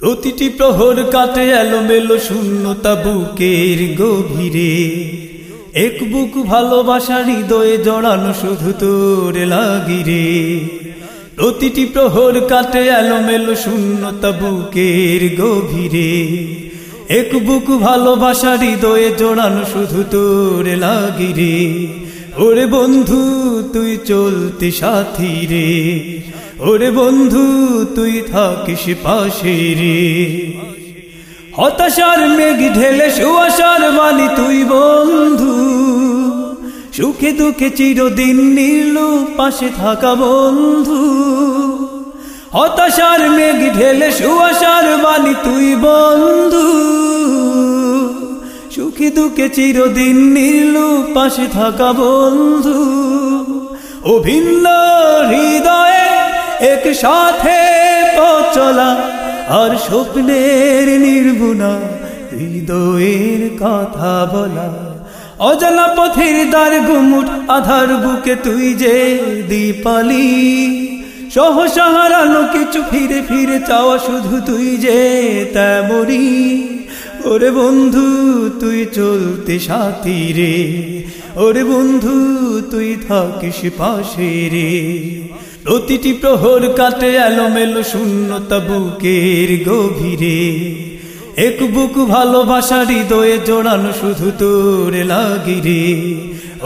প্রতিটি প্রহর কাটে এলোমেলো শূন্যতা বুকের গভীরে। এক বুক ভালোবাসা হৃদয়ে জড়ানো শুধু তোর লাগিরে। প্রতিটি প্রহর কাটে এলোমেলো শূন্যতা বুকের গভীরে। এক বুক ভালোবাসা হৃদয়ে জড়ানো শুধু তোর লাগিরে। ওরে বন্ধু, তুই চলতি সাথী রে। ওরে বন্ধু, তুই থাকিস পাশে রে। হতাশার মেঘ ঢেলে সুয়াশার বাণী তুই বন্ধু। সুখে দুঃখে চিরদিন নীল পাশে থাকা বন্ধু। হতাশার মেঘ ঢেলে সুয়াশার বাণী তুই বন্ধু। সুখে দুঃখে চিরদিন নীল পাশে থাকা বন্ধু। ও ভিন্ন হৃদয়ে এক সাথে চলা আর স্বপ্নের নির্গুণা হৃদয়ের কথা বলা। অজানা পথের দ্বার গুমুট আধার বুকে তুই যে দীপালি সহসাহারানো কিছু ফিরে ফিরে চাওয়া শুধু তুই যে তেমরি ওরে বন্ধু, তুই চলতে সাথী রে। ওরে বন্ধু, তুই থাকিস পাশে রে। প্রতিটি প্রহর কাটে এলোমেলো শূন্যতা বুকের গভীরে। এক বুক ভালোবাসা হৃদয়ে জোড়ানো শুধু তোর লাগিরে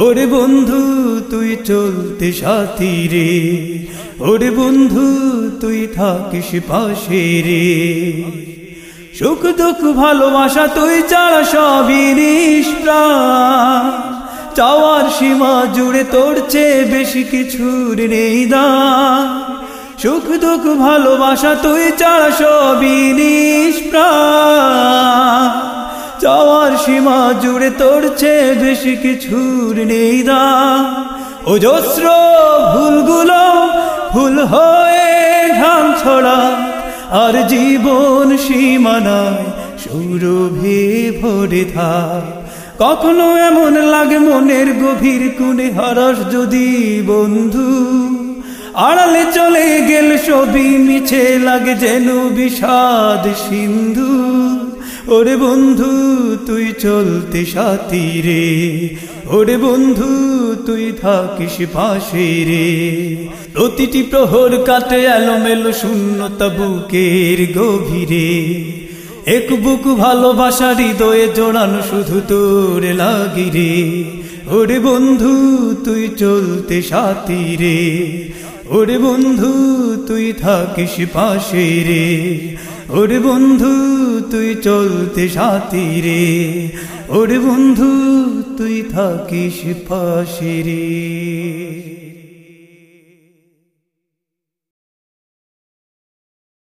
ওরে বন্ধু, তুই চলতে সাথী রে। ওরে বন্ধু, তুই থাকিস পাশে রে। সুখ দুঃখ ভালোবাসা তুই চারা সবই চাওয়ার সীমা জুড়ে তোর চেয়ে বেশি কিছুর নেই দা সুখ দুঃখ ভালোবাসা তুই চারা সবই চাওয়ার সীমা জুড়ে তোর চেয়ে বেশি কিছুর নেই দান। অজস্র ভুলগুলো ভুল হয়ে ঘাম ছড়া। আর জীবন সীমানায় সৌরভে ভরে থাক। কখনো এমন লাগে মনের গভীর কুনে হরস যদি বন্ধু। আড়ালে চলে গেল সবই মিছে লাগে যেন বিষাদ সিন্ধু। ওরে বন্ধু, তুই চলতে সাথী রে। ওরে বন্ধু তুই থাকিস পাশে রে। প্রতিটি প্রহর কাটে এলোমেলো শূন্যতা বুকের গভীরে। এক বুক ভালোবাসা হৃদয়ে জোড়ানো শুধু তোর লাগিরে ওরে বন্ধু, তুই চলতে সাথী রে। ওরে বন্ধু, তুই থাকিস পাশে রে। ওরে বন্ধু, তুই চলতে সাথী রে। ওরে বন্ধু, তুই থাকিস পাশে রে।